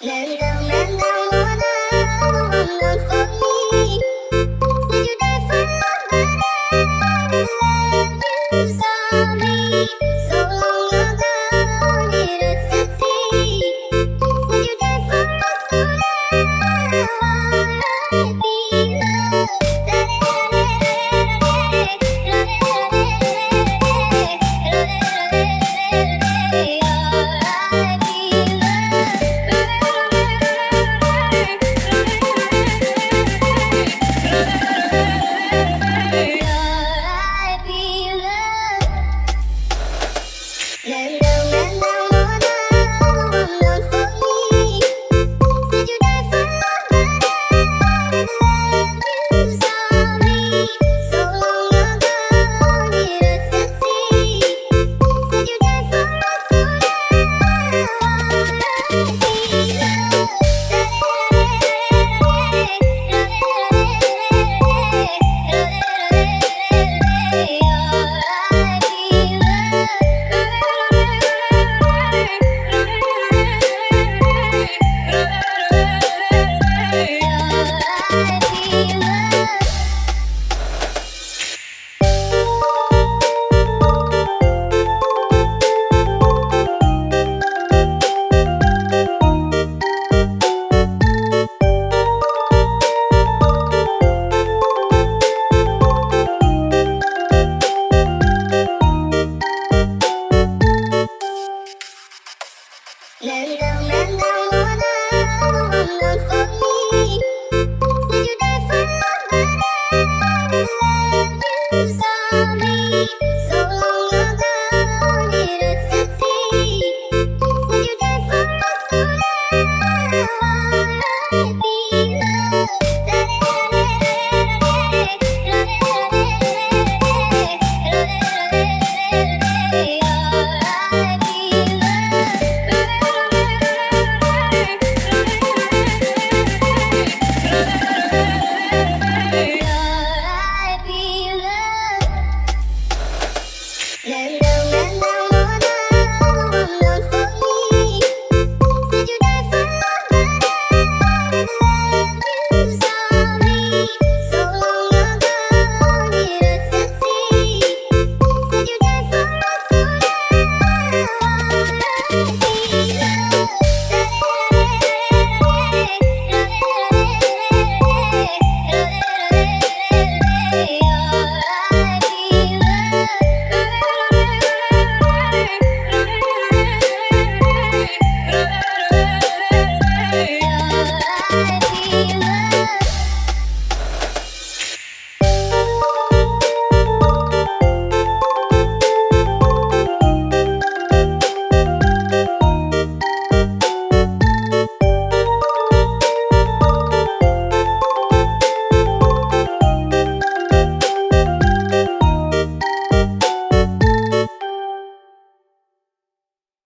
难道难道